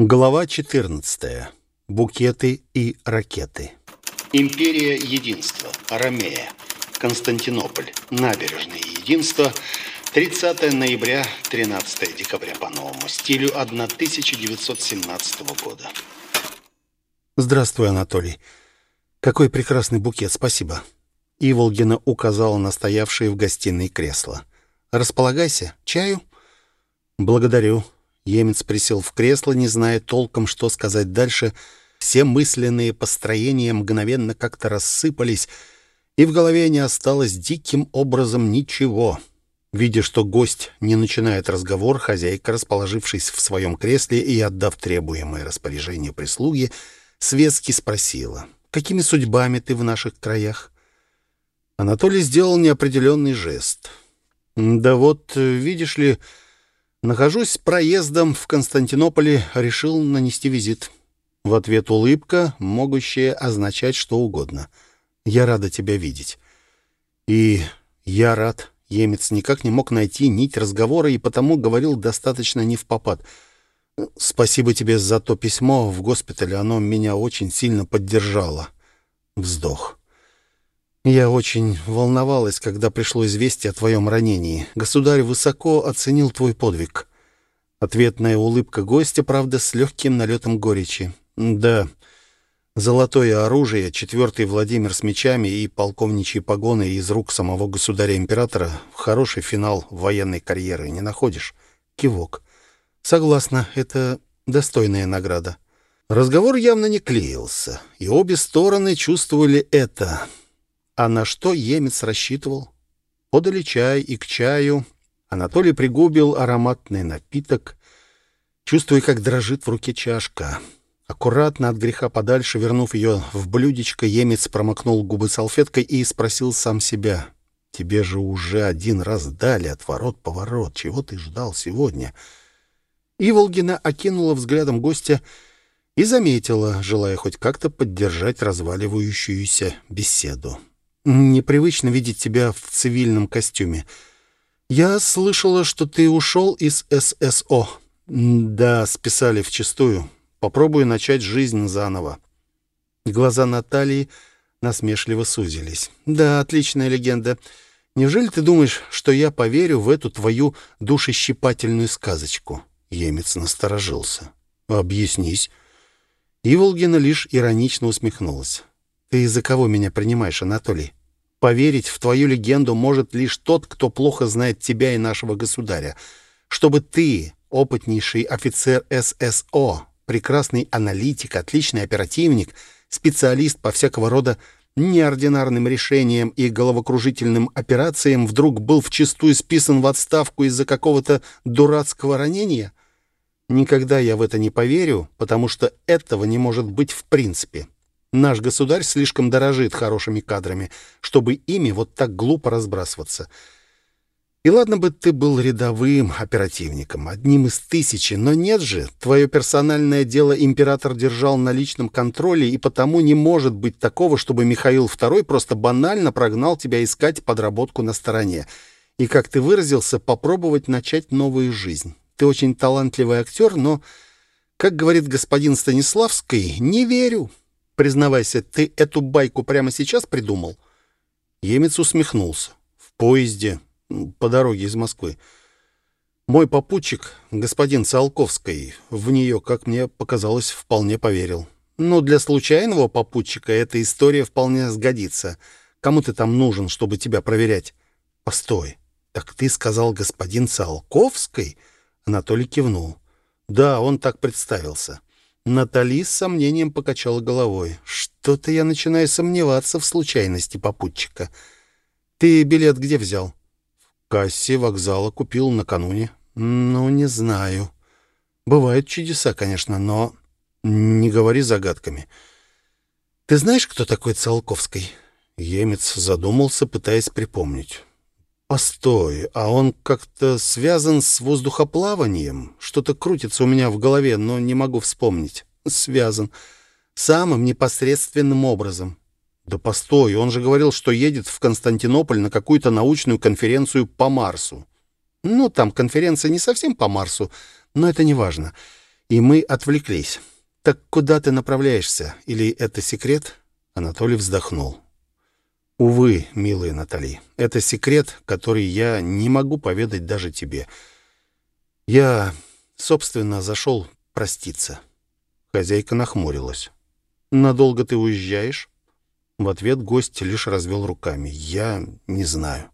Глава 14. Букеты и ракеты. Империя Единства. Арамея. Константинополь. Набережные Единства. 30 ноября, 13 декабря по новому стилю 1917 года. Здравствуй, Анатолий. Какой прекрасный букет, спасибо. Иволгина указала на стоявшие в гостиной кресла. Располагайся. Чаю? Благодарю. Емец присел в кресло, не зная толком, что сказать дальше. Все мысленные построения мгновенно как-то рассыпались, и в голове не осталось диким образом ничего. Видя, что гость не начинает разговор, хозяйка, расположившись в своем кресле и отдав требуемое распоряжение прислуги, светски спросила, «Какими судьбами ты в наших краях?» Анатолий сделал неопределенный жест. «Да вот, видишь ли...» Нахожусь с проездом в Константинополе, решил нанести визит. В ответ улыбка, могущая означать что угодно. Я рада тебя видеть. И я рад. Емец никак не мог найти нить разговора и потому говорил достаточно не в попад. Спасибо тебе за то письмо в госпитале, оно меня очень сильно поддержало. Вздох. Я очень волновалась, когда пришло известие о твоем ранении. Государь высоко оценил твой подвиг. Ответная улыбка гостя, правда, с легким налетом горечи. Да, золотое оружие, четвертый Владимир с мечами и полковничьи погоны из рук самого государя-императора — хороший финал военной карьеры, не находишь? Кивок. Согласна, это достойная награда. Разговор явно не клеился, и обе стороны чувствовали это — а на что емец рассчитывал? Подали чай, и к чаю Анатолий пригубил ароматный напиток, чувствуя, как дрожит в руке чашка. Аккуратно от греха подальше, вернув ее в блюдечко, емец промокнул губы салфеткой и спросил сам себя. «Тебе же уже один раз дали отворот-поворот. Чего ты ждал сегодня?» Иволгина окинула взглядом гостя и заметила, желая хоть как-то поддержать разваливающуюся беседу. Непривычно видеть тебя в цивильном костюме. Я слышала, что ты ушел из ССО. Да, списали вчистую. Попробую начать жизнь заново. Глаза Натальи насмешливо сузились. Да, отличная легенда. Неужели ты думаешь, что я поверю в эту твою душещипательную сказочку? Емец насторожился. Объяснись. Иволгина лишь иронично усмехнулась. Ты из-за кого меня принимаешь, Анатолий? Поверить в твою легенду может лишь тот, кто плохо знает тебя и нашего государя. Чтобы ты, опытнейший офицер ССО, прекрасный аналитик, отличный оперативник, специалист по всякого рода неординарным решениям и головокружительным операциям, вдруг был вчистую списан в отставку из-за какого-то дурацкого ранения? Никогда я в это не поверю, потому что этого не может быть в принципе. Наш государь слишком дорожит хорошими кадрами, чтобы ими вот так глупо разбрасываться. И ладно бы ты был рядовым оперативником, одним из тысячи, но нет же, твое персональное дело император держал на личном контроле, и потому не может быть такого, чтобы Михаил II просто банально прогнал тебя искать подработку на стороне. И, как ты выразился, попробовать начать новую жизнь. Ты очень талантливый актер, но, как говорит господин Станиславский, не верю. Признавайся, ты эту байку прямо сейчас придумал?» Емец усмехнулся. «В поезде, по дороге из Москвы. Мой попутчик, господин Циолковский, в нее, как мне показалось, вполне поверил. Но для случайного попутчика эта история вполне сгодится. Кому ты там нужен, чтобы тебя проверять?» «Постой, так ты сказал господин Циолковский?» Анатолий кивнул. «Да, он так представился». Натали с сомнением покачала головой. «Что-то я начинаю сомневаться в случайности попутчика. Ты билет где взял?» «В кассе вокзала купил накануне». «Ну, не знаю. Бывают чудеса, конечно, но не говори загадками». «Ты знаешь, кто такой Циолковский?» Емец задумался, пытаясь припомнить. «Постой, а он как-то связан с воздухоплаванием? Что-то крутится у меня в голове, но не могу вспомнить». «Связан. Самым непосредственным образом». «Да постой, он же говорил, что едет в Константинополь на какую-то научную конференцию по Марсу». «Ну, там конференция не совсем по Марсу, но это не важно. и мы отвлеклись. Так куда ты направляешься? Или это секрет?» Анатолий вздохнул. «Увы, милая Натали, это секрет, который я не могу поведать даже тебе. Я, собственно, зашел проститься». Хозяйка нахмурилась. «Надолго ты уезжаешь?» В ответ гость лишь развел руками. «Я не знаю».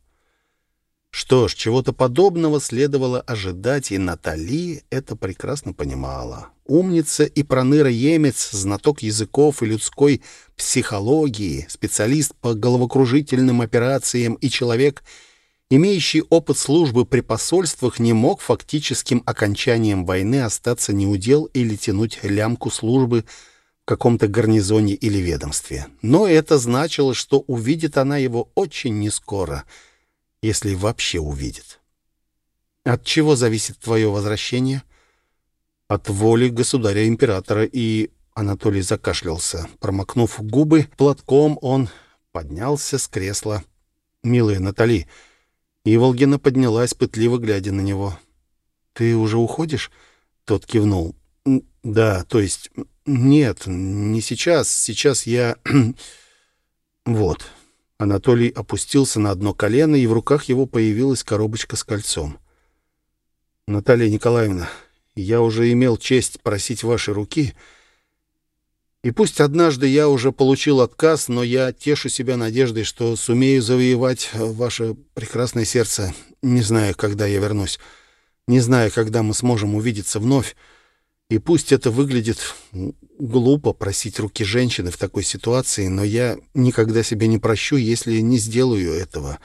Что ж, чего-то подобного следовало ожидать, и Натали это прекрасно понимала. Умница и проныра-емец, знаток языков и людской психологии, специалист по головокружительным операциям и человек, имеющий опыт службы при посольствах, не мог фактическим окончанием войны остаться неудел или тянуть лямку службы в каком-то гарнизоне или ведомстве. Но это значило, что увидит она его очень нескоро — если вообще увидит. От чего зависит твое возвращение? От воли государя-императора и... Анатолий закашлялся. Промокнув губы платком, он поднялся с кресла. «Милая Натали...» Иволгина поднялась, пытливо глядя на него. «Ты уже уходишь?» Тот кивнул. «Да, то есть... Нет, не сейчас. Сейчас я... вот...» Анатолий опустился на одно колено, и в руках его появилась коробочка с кольцом. «Наталья Николаевна, я уже имел честь просить вашей руки, и пусть однажды я уже получил отказ, но я тешу себя надеждой, что сумею завоевать ваше прекрасное сердце, не знаю, когда я вернусь, не знаю, когда мы сможем увидеться вновь, и пусть это выглядит глупо просить руки женщины в такой ситуации, но я никогда себе не прощу, если не сделаю этого.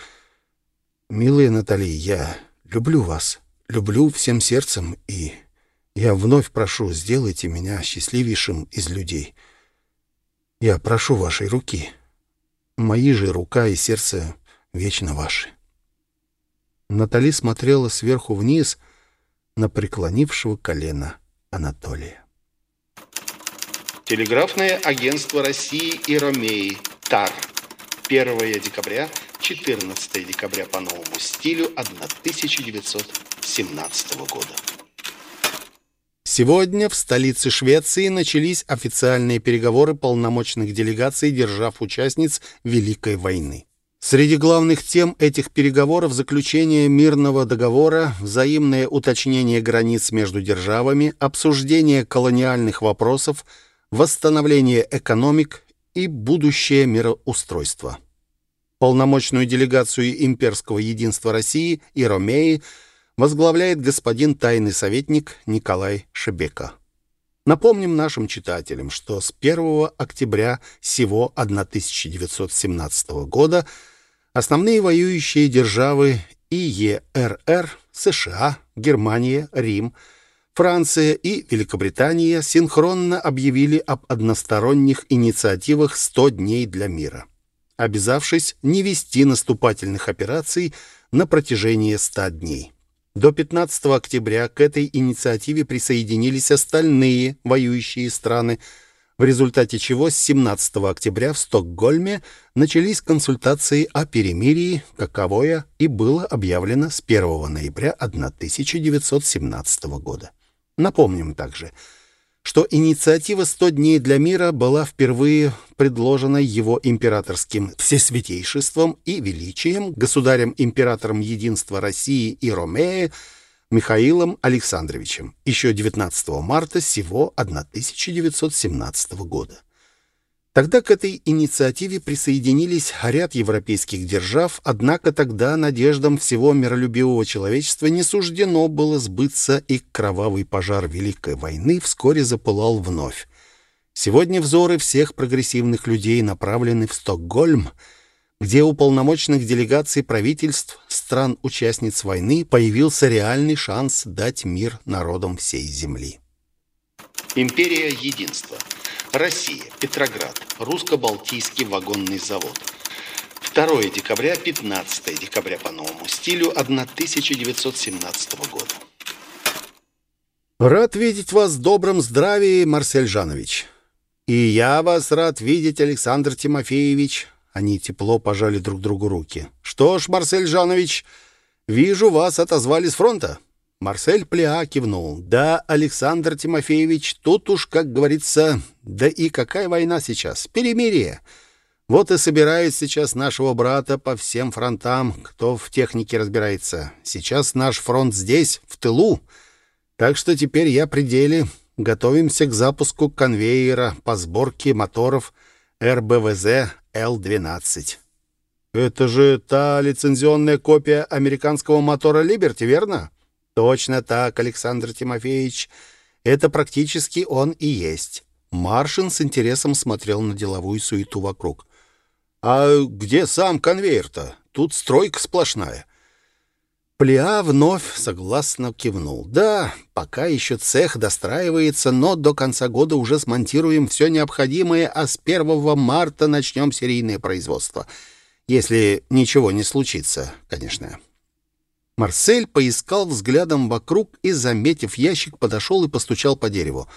Милая Натали, я люблю вас, люблю всем сердцем, и я вновь прошу, сделайте меня счастливейшим из людей. Я прошу вашей руки. Мои же рука и сердце вечно ваши. Натали смотрела сверху вниз на преклонившего колено Анатолия. Телеграфное агентство России и Ромеи. ТАР. 1 декабря, 14 декабря по новому стилю 1917 года. Сегодня в столице Швеции начались официальные переговоры полномочных делегаций держав-участниц Великой войны. Среди главных тем этих переговоров заключение мирного договора, взаимное уточнение границ между державами, обсуждение колониальных вопросов, восстановление экономик и будущее мироустройство. Полномочную делегацию имперского единства России и Ромеи возглавляет господин тайный советник Николай Шебека. Напомним нашим читателям, что с 1 октября сего 1917 года основные воюющие державы ИЕРР, США, Германия, Рим, Франция и Великобритания синхронно объявили об односторонних инициативах «100 дней для мира», обязавшись не вести наступательных операций на протяжении 100 дней. До 15 октября к этой инициативе присоединились остальные воюющие страны, в результате чего с 17 октября в Стокгольме начались консультации о перемирии, каковое и было объявлено с 1 ноября 1917 года. Напомним также, что инициатива «100 дней для мира» была впервые предложена его императорским всесвятейшеством и величием, государем-императором единства России и Ромеи Михаилом Александровичем еще 19 марта сего 1917 года. Тогда к этой инициативе присоединились ряд европейских держав, однако тогда надеждам всего миролюбивого человечества не суждено было сбыться, и кровавый пожар Великой войны вскоре запылал вновь. Сегодня взоры всех прогрессивных людей направлены в Стокгольм, где у полномочных делегаций правительств стран-участниц войны появился реальный шанс дать мир народам всей земли. Империя единства – Россия, Петроград, Русско-Балтийский вагонный завод. 2 декабря, 15 декабря по новому стилю 1917 года. Рад видеть вас в добром здравии, Марсель Жанович. И я вас рад видеть, Александр Тимофеевич. Они тепло пожали друг другу руки. Что ж, Марсель Жанович, вижу, вас отозвали с фронта. Марсель Плеа кивнул. «Да, Александр Тимофеевич, тут уж, как говорится, да и какая война сейчас? Перемирие. Вот и собирают сейчас нашего брата по всем фронтам, кто в технике разбирается. Сейчас наш фронт здесь, в тылу. Так что теперь я при деле. Готовимся к запуску конвейера по сборке моторов РБВЗ Л-12». «Это же та лицензионная копия американского мотора «Либерти», верно?» Точно так, Александр Тимофеевич. Это практически он и есть. Маршин с интересом смотрел на деловую суету вокруг. А где сам конвейер-то? Тут стройка сплошная. Плеа вновь согласно кивнул. «Да, пока еще цех достраивается, но до конца года уже смонтируем все необходимое, а с 1 марта начнем серийное производство. Если ничего не случится, конечно». Марсель поискал взглядом вокруг и, заметив ящик, подошел и постучал по дереву.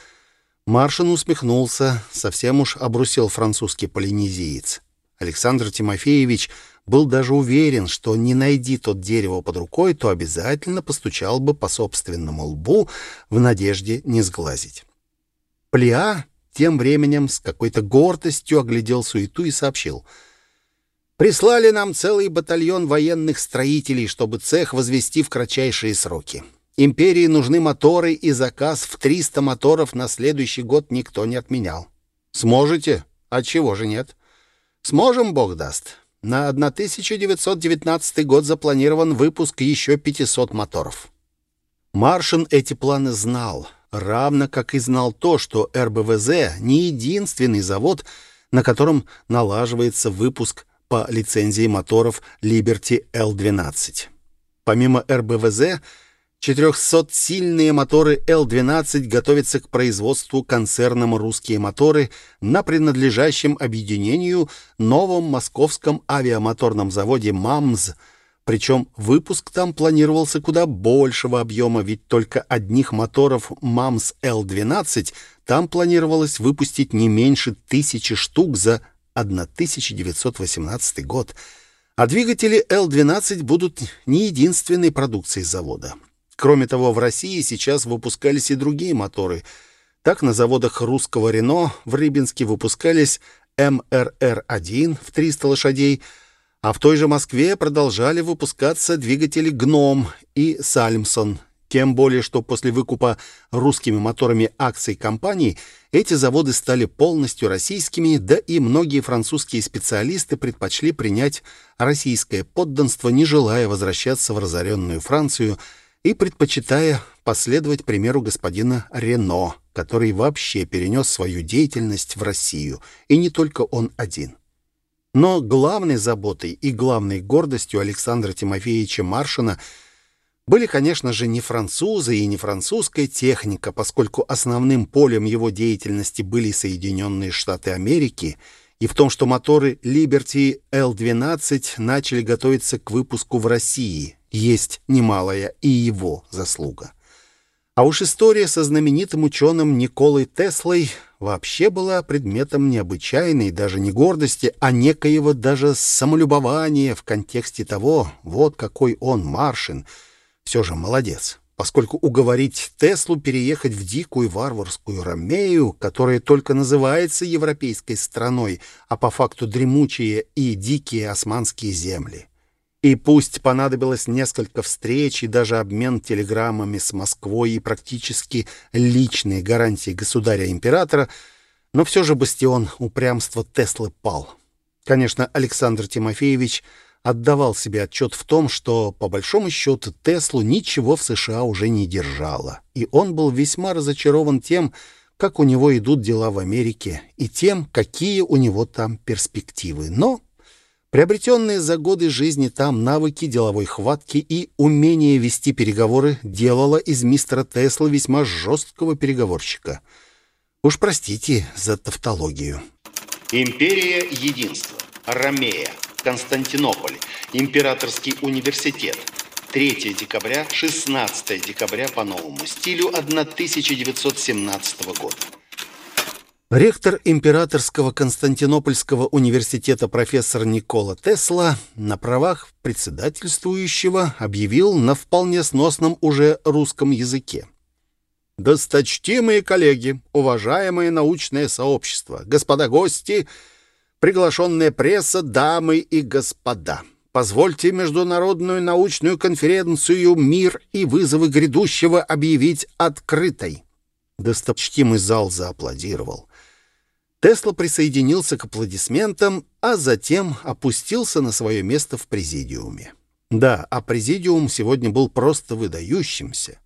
Маршин усмехнулся, совсем уж обрусел французский полинезиец. Александр Тимофеевич был даже уверен, что не найди тот дерево под рукой, то обязательно постучал бы по собственному лбу в надежде не сглазить. Плеа тем временем с какой-то гордостью оглядел суету и сообщил — Прислали нам целый батальон военных строителей, чтобы цех возвести в кратчайшие сроки. Империи нужны моторы, и заказ в 300 моторов на следующий год никто не отменял. Сможете? А чего же нет? Сможем, Бог даст. На 1919 год запланирован выпуск еще 500 моторов. Маршин эти планы знал, равно как и знал то, что РБВЗ не единственный завод, на котором налаживается выпуск по лицензии моторов Liberty L12. Помимо РБВЗ, 400-сильные моторы L12 готовятся к производству концерном «Русские моторы» на принадлежащем объединению новом московском авиамоторном заводе «МАМЗ», причем выпуск там планировался куда большего объема, ведь только одних моторов МАМС Л-12 там планировалось выпустить не меньше тысячи штук за 1918 год, а двигатели Л-12 будут не единственной продукцией завода. Кроме того, в России сейчас выпускались и другие моторы. Так на заводах русского «Рено» в Рыбинске выпускались МРР-1 в 300 лошадей, а в той же Москве продолжали выпускаться двигатели «Гном» и «Сальмсон» Тем более, что после выкупа русскими моторами акций компании эти заводы стали полностью российскими, да и многие французские специалисты предпочли принять российское подданство, не желая возвращаться в разоренную Францию и предпочитая последовать примеру господина Рено, который вообще перенес свою деятельность в Россию, и не только он один. Но главной заботой и главной гордостью Александра Тимофеевича Маршина – были, конечно же, не французы и не французская техника, поскольку основным полем его деятельности были Соединенные Штаты Америки, и в том, что моторы Liberty L-12 начали готовиться к выпуску в России, есть немалая и его заслуга. А уж история со знаменитым ученым Николой Теслой вообще была предметом необычайной, даже не гордости, а некоего даже самолюбования в контексте того, вот какой он, Маршин — все же молодец, поскольку уговорить Теслу переехать в дикую варварскую Ромею, которая только называется европейской страной, а по факту дремучие и дикие османские земли. И пусть понадобилось несколько встреч и даже обмен телеграммами с Москвой и практически личные гарантии государя-императора, но все же бастион упрямства Теслы пал. Конечно, Александр Тимофеевич – отдавал себе отчет в том, что, по большому счету, Теслу ничего в США уже не держало, и он был весьма разочарован тем, как у него идут дела в Америке, и тем, какие у него там перспективы. Но приобретенные за годы жизни там навыки деловой хватки и умение вести переговоры делало из мистера Тесла весьма жесткого переговорщика. Уж простите за тавтологию. Империя единства. Ромея. Константинополь, Императорский университет. 3 декабря, 16 декабря по новому стилю 1917 года. Ректор Императорского Константинопольского университета профессор Никола Тесла на правах председательствующего объявил на вполне сносном уже русском языке. «Досточтимые коллеги, уважаемое научное сообщество, господа гости, приглашенная пресса, дамы и господа, позвольте Международную научную конференцию «Мир и вызовы грядущего» объявить открытой». Досточтимый зал зааплодировал. Тесла присоединился к аплодисментам, а затем опустился на свое место в президиуме. Да, а президиум сегодня был просто выдающимся.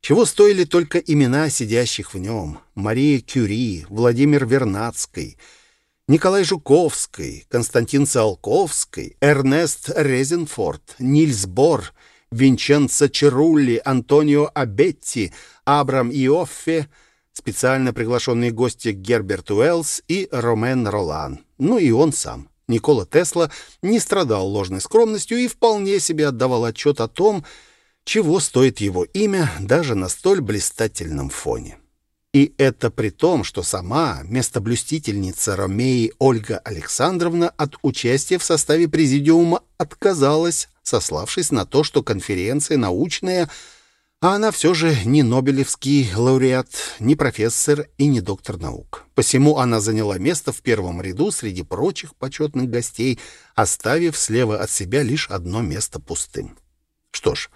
Чего стоили только имена сидящих в нем. Мария Кюри, Владимир Вернадский, Николай Жуковский, Константин Циолковский, Эрнест Резенфорд, Нильс Бор, Винченцо Черулли, Антонио Абетти, Абрам Иоффе — специально приглашенные гости Герберт Уэллс и Ромен Ролан. Ну и он сам. Никола Тесла не страдал ложной скромностью и вполне себе отдавал отчет о том, чего стоит его имя даже на столь блистательном фоне. И это при том, что сама местоблюстительница Ромеи Ольга Александровна от участия в составе президиума отказалась, сославшись на то, что конференция научная – а она все же не Нобелевский лауреат, не профессор и не доктор наук. Посему она заняла место в первом ряду среди прочих почетных гостей, оставив слева от себя лишь одно место пустым. Что ж,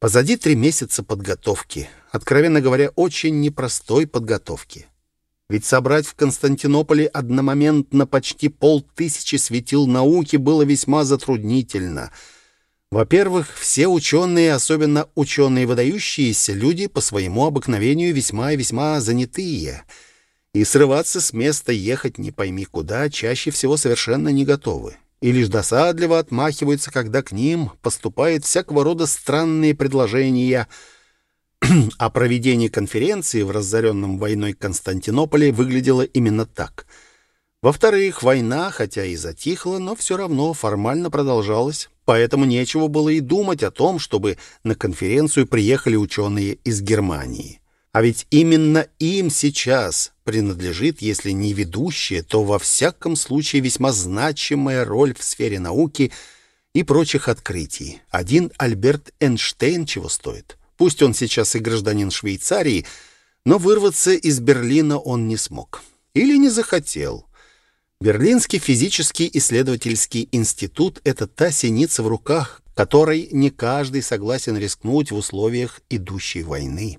позади три месяца подготовки, откровенно говоря, очень непростой подготовки. Ведь собрать в Константинополе одномоментно почти полтысячи светил науки было весьма затруднительно — во-первых, все ученые, особенно ученые выдающиеся, люди по своему обыкновению весьма и весьма занятые. И срываться с места, ехать не пойми куда, чаще всего совершенно не готовы. И лишь досадливо отмахиваются, когда к ним поступают всякого рода странные предложения. О проведении конференции в разоренном войной Константинополе выглядело именно так — во-вторых, война, хотя и затихла, но все равно формально продолжалась, поэтому нечего было и думать о том, чтобы на конференцию приехали ученые из Германии. А ведь именно им сейчас принадлежит, если не ведущая, то во всяком случае весьма значимая роль в сфере науки и прочих открытий. Один Альберт Эйнштейн чего стоит. Пусть он сейчас и гражданин Швейцарии, но вырваться из Берлина он не смог. Или не захотел. Берлинский физический исследовательский институт — это та синица в руках, которой не каждый согласен рискнуть в условиях идущей войны.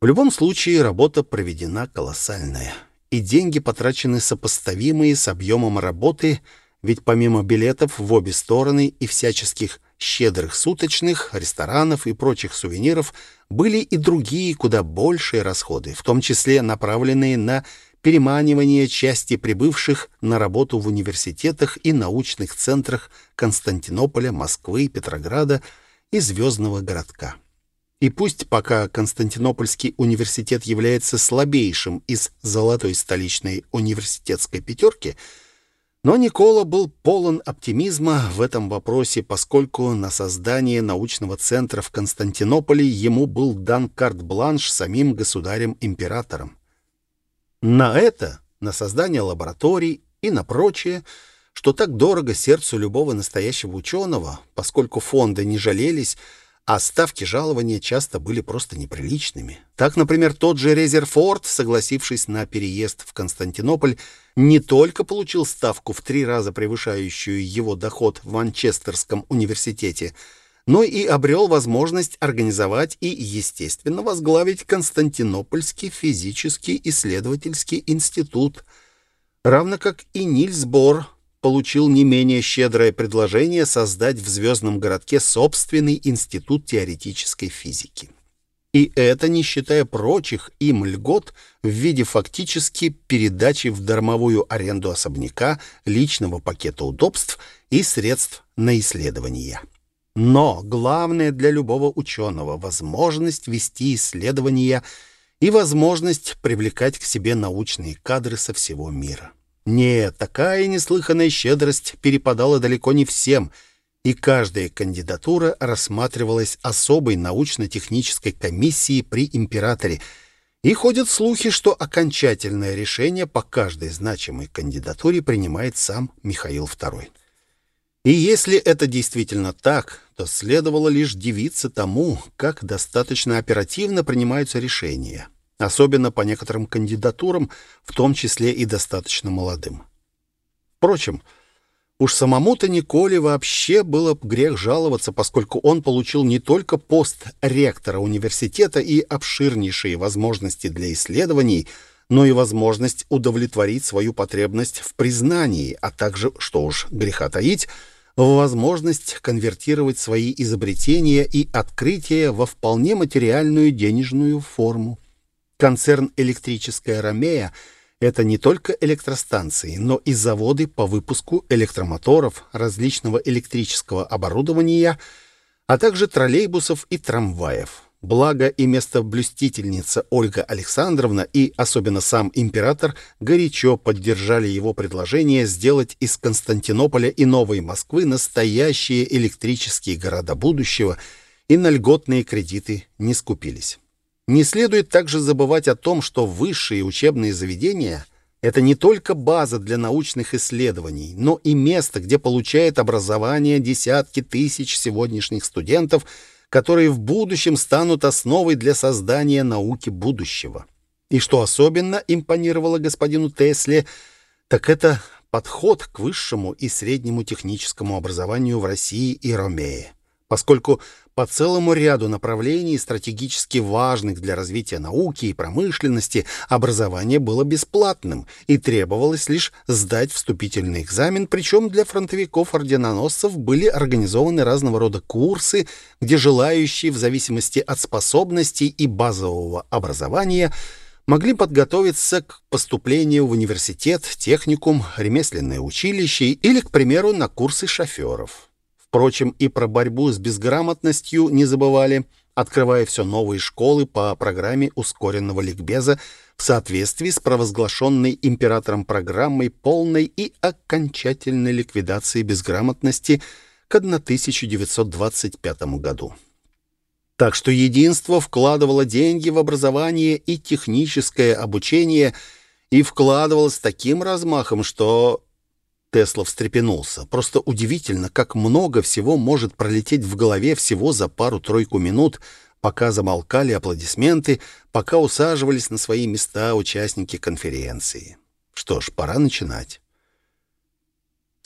В любом случае работа проведена колоссальная, и деньги потрачены сопоставимые с объемом работы, ведь помимо билетов в обе стороны и всяческих щедрых суточных, ресторанов и прочих сувениров были и другие куда большие расходы, в том числе направленные на переманивание части прибывших на работу в университетах и научных центрах Константинополя, Москвы, Петрограда и Звездного городка. И пусть пока Константинопольский университет является слабейшим из золотой столичной университетской пятерки, но Никола был полон оптимизма в этом вопросе, поскольку на создание научного центра в Константинополе ему был дан карт-бланш самим государем-императором. На это, на создание лабораторий и на прочее, что так дорого сердцу любого настоящего ученого, поскольку фонды не жалелись, а ставки жалования часто были просто неприличными. Так, например, тот же Резерфорд, согласившись на переезд в Константинополь, не только получил ставку в три раза превышающую его доход в Манчестерском университете – но и обрел возможность организовать и, естественно, возглавить Константинопольский физический исследовательский институт, равно как и Нильс Бор получил не менее щедрое предложение создать в звездном городке собственный институт теоретической физики. И это не считая прочих им льгот в виде фактически передачи в дармовую аренду особняка, личного пакета удобств и средств на исследования. Но главное для любого ученого — возможность вести исследования и возможность привлекать к себе научные кадры со всего мира. Нет, такая неслыханная щедрость перепадала далеко не всем, и каждая кандидатура рассматривалась особой научно-технической комиссией при императоре, И ходят слухи, что окончательное решение по каждой значимой кандидатуре принимает сам Михаил II. И если это действительно так, то следовало лишь дивиться тому, как достаточно оперативно принимаются решения, особенно по некоторым кандидатурам, в том числе и достаточно молодым. Впрочем, Уж самому-то Николе вообще было грех жаловаться, поскольку он получил не только пост ректора университета и обширнейшие возможности для исследований, но и возможность удовлетворить свою потребность в признании, а также, что уж греха таить, возможность конвертировать свои изобретения и открытия во вполне материальную денежную форму. Концерн «Электрическая Ромея» — это не только электростанции, но и заводы по выпуску электромоторов, различного электрического оборудования, а также троллейбусов и трамваев. Благо и местоблюстительница Ольга Александровна и особенно сам император горячо поддержали его предложение сделать из Константинополя и Новой Москвы настоящие электрические города будущего и на льготные кредиты не скупились. Не следует также забывать о том, что высшие учебные заведения — это не только база для научных исследований, но и место, где получают образование десятки тысяч сегодняшних студентов, которые в будущем станут основой для создания науки будущего. И что особенно импонировало господину Тесле, так это подход к высшему и среднему техническому образованию в России и Ромее поскольку по целому ряду направлений, стратегически важных для развития науки и промышленности, образование было бесплатным и требовалось лишь сдать вступительный экзамен, причем для фронтовиков-орденоносцев были организованы разного рода курсы, где желающие в зависимости от способностей и базового образования могли подготовиться к поступлению в университет, техникум, ремесленное училище или, к примеру, на курсы шоферов. Впрочем, и про борьбу с безграмотностью не забывали, открывая все новые школы по программе ускоренного ликбеза в соответствии с провозглашенной императором программой полной и окончательной ликвидации безграмотности к 1925 году. Так что единство вкладывало деньги в образование и техническое обучение и вкладывалось таким размахом, что Тесла встрепенулся. Просто удивительно, как много всего может пролететь в голове всего за пару-тройку минут, пока замолкали аплодисменты, пока усаживались на свои места участники конференции. Что ж, пора начинать.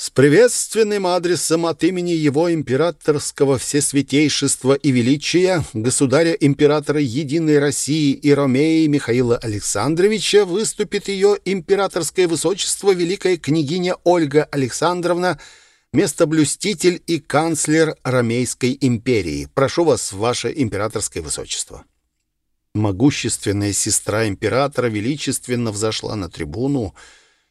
С приветственным адресом от имени его императорского всесвятейшества и величия, государя-императора Единой России и Ромеи Михаила Александровича, выступит ее императорское высочество великая княгиня Ольга Александровна, местоблюститель и канцлер Ромейской империи. Прошу вас, ваше императорское высочество. Могущественная сестра императора величественно взошла на трибуну,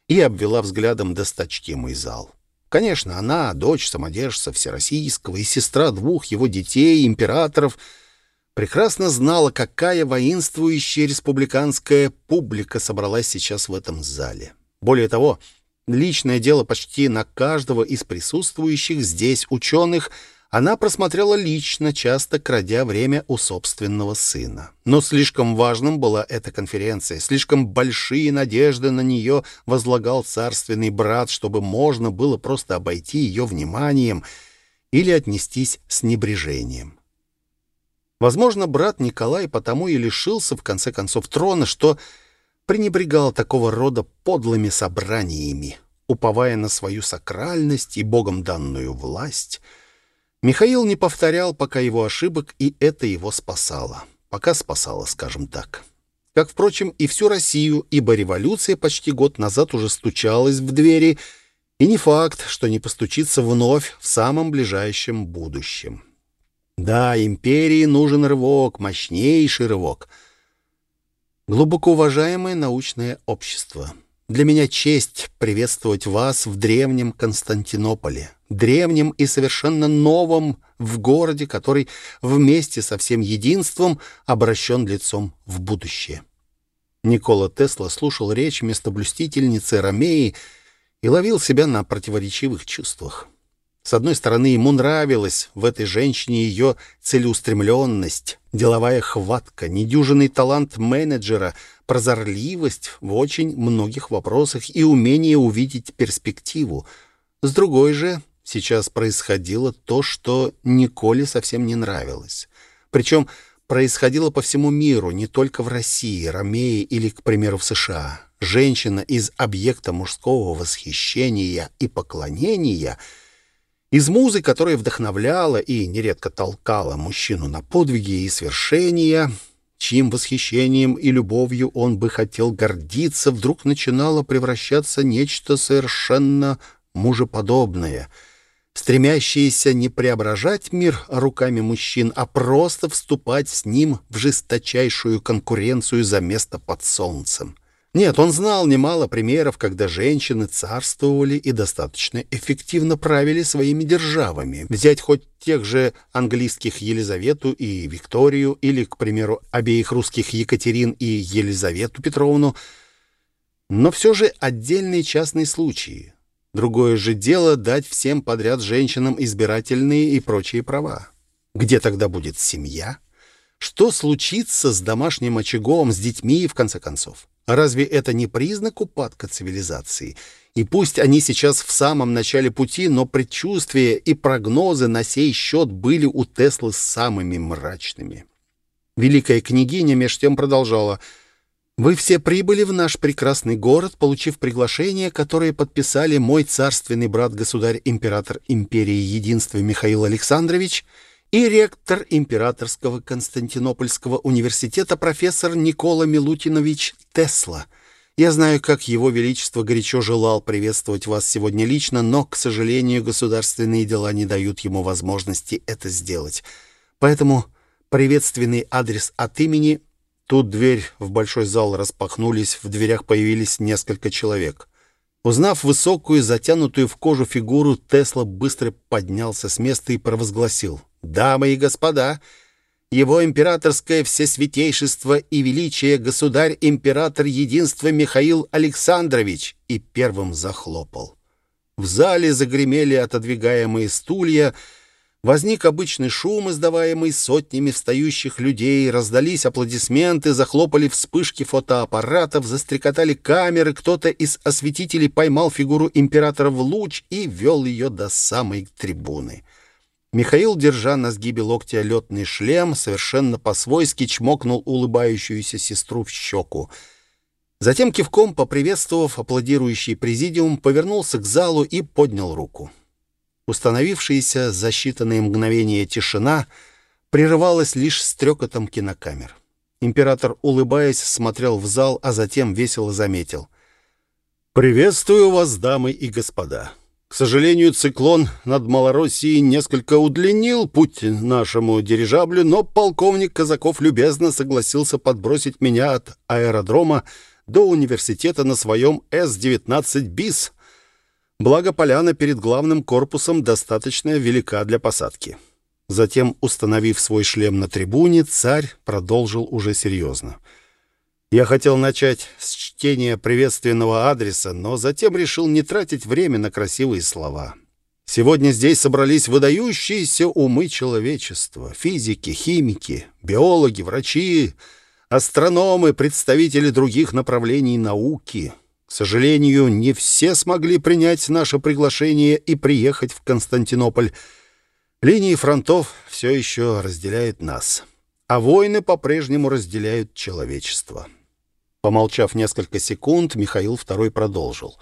и обвела взглядом досточтимый зал. Конечно, она, дочь самодержца Всероссийского и сестра двух его детей, императоров, прекрасно знала, какая воинствующая республиканская публика собралась сейчас в этом зале. Более того, личное дело почти на каждого из присутствующих здесь ученых — она просмотрела лично, часто крадя время у собственного сына. Но слишком важным была эта конференция, слишком большие надежды на нее возлагал царственный брат, чтобы можно было просто обойти ее вниманием или отнестись с небрежением. Возможно, брат Николай потому и лишился в конце концов трона, что пренебрегал такого рода подлыми собраниями, уповая на свою сакральность и богом данную власть — Михаил не повторял пока его ошибок, и это его спасало. Пока спасало, скажем так. Как, впрочем, и всю Россию, ибо революция почти год назад уже стучалась в двери, и не факт, что не постучится вновь в самом ближайшем будущем. Да, империи нужен рывок, мощнейший рывок. Глубоко уважаемое научное общество — для меня честь приветствовать вас в древнем Константинополе, древнем и совершенно новом в городе, который вместе со всем единством обращен лицом в будущее. Никола Тесла слушал речь местоблюстительницы Ромеи и ловил себя на противоречивых чувствах. С одной стороны, ему нравилась в этой женщине ее целеустремленность, деловая хватка, недюжинный талант менеджера, прозорливость в очень многих вопросах и умение увидеть перспективу. С другой же, сейчас происходило то, что Николе совсем не нравилось. Причем происходило по всему миру, не только в России, Ромее или, к примеру, в США. Женщина из объекта мужского восхищения и поклонения — из музы, которая вдохновляла и нередко толкала мужчину на подвиги и свершения, чьим восхищением и любовью он бы хотел гордиться, вдруг начинало превращаться нечто совершенно мужеподобное, стремящееся не преображать мир руками мужчин, а просто вступать с ним в жесточайшую конкуренцию за место под солнцем. Нет, он знал немало примеров, когда женщины царствовали и достаточно эффективно правили своими державами. Взять хоть тех же английских Елизавету и Викторию, или, к примеру, обеих русских Екатерин и Елизавету Петровну. Но все же отдельные частные случаи. Другое же дело дать всем подряд женщинам избирательные и прочие права. Где тогда будет семья? Что случится с домашним очагом, с детьми, в конце концов? Разве это не признак упадка цивилизации? И пусть они сейчас в самом начале пути, но предчувствия и прогнозы на сей счет были у Теслы самыми мрачными. Великая княгиня меж тем продолжала. «Вы все прибыли в наш прекрасный город, получив приглашение, которое подписали мой царственный брат-государь, император империи Единства Михаил Александрович — и ректор Императорского Константинопольского университета профессор Никола Милутинович Тесла. Я знаю, как Его Величество горячо желал приветствовать вас сегодня лично, но, к сожалению, государственные дела не дают ему возможности это сделать. Поэтому приветственный адрес от имени... Тут дверь в большой зал распахнулись, в дверях появились несколько человек. Узнав высокую, затянутую в кожу фигуру, Тесла быстро поднялся с места и провозгласил — Дамы и господа, его императорское всесвятейшество и величие государь-император единства Михаил Александрович и первым захлопал. В зале загремели отодвигаемые стулья, возник обычный шум, издаваемый сотнями встающих людей, раздались аплодисменты, захлопали вспышки фотоаппаратов, застрекотали камеры, кто-то из осветителей поймал фигуру императора в луч и вел ее до самой трибуны. Михаил, держа на сгибе локтя летный шлем, совершенно по-свойски чмокнул улыбающуюся сестру в щеку. Затем кивком, поприветствовав аплодирующий президиум, повернулся к залу и поднял руку. Установившаяся за считанные мгновения тишина прерывалась лишь стрекотом кинокамер. Император, улыбаясь, смотрел в зал, а затем весело заметил. «Приветствую вас, дамы и господа!» К сожалению, циклон над Малороссией несколько удлинил путь нашему дирижаблю, но полковник Казаков любезно согласился подбросить меня от аэродрома до университета на своем С-19 БИС. Благо, поляна перед главным корпусом достаточно велика для посадки. Затем, установив свой шлем на трибуне, царь продолжил уже серьезно. Я хотел начать с чтения приветственного адреса, но затем решил не тратить время на красивые слова. Сегодня здесь собрались выдающиеся умы человечества, физики, химики, биологи, врачи, астрономы, представители других направлений науки. К сожалению, не все смогли принять наше приглашение и приехать в Константинополь. Линии фронтов все еще разделяют нас, а войны по-прежнему разделяют человечество. Помолчав несколько секунд, Михаил II продолжил.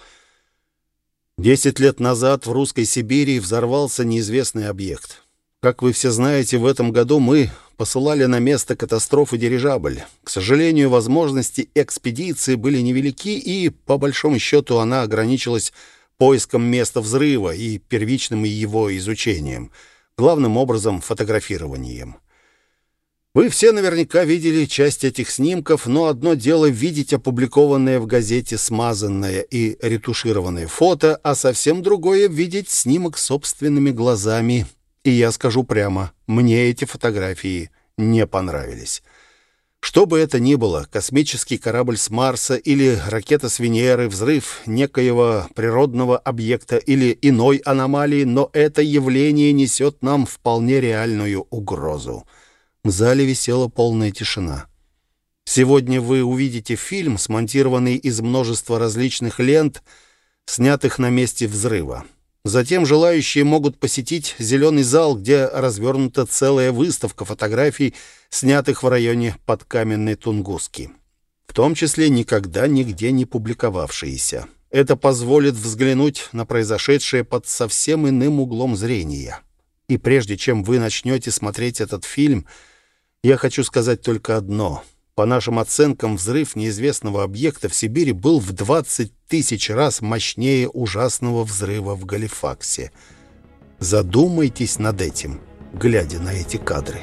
«Десять лет назад в русской Сибири взорвался неизвестный объект. Как вы все знаете, в этом году мы посылали на место катастрофы дирижабль. К сожалению, возможности экспедиции были невелики, и, по большому счету, она ограничилась поиском места взрыва и первичным его изучением, главным образом фотографированием. Вы все наверняка видели часть этих снимков, но одно дело видеть опубликованное в газете смазанное и ретушированное фото, а совсем другое — видеть снимок собственными глазами. И я скажу прямо, мне эти фотографии не понравились. Что бы это ни было, космический корабль с Марса или ракета с Венеры, взрыв некоего природного объекта или иной аномалии, но это явление несет нам вполне реальную угрозу. В зале висела полная тишина. Сегодня вы увидите фильм, смонтированный из множества различных лент, снятых на месте взрыва. Затем желающие могут посетить зеленый зал, где развернута целая выставка фотографий, снятых в районе подкаменной Тунгуски, в том числе никогда нигде не публиковавшиеся. Это позволит взглянуть на произошедшее под совсем иным углом зрения. И прежде чем вы начнете смотреть этот фильм, я хочу сказать только одно. По нашим оценкам, взрыв неизвестного объекта в Сибири был в 20 тысяч раз мощнее ужасного взрыва в Галифаксе. Задумайтесь над этим, глядя на эти кадры.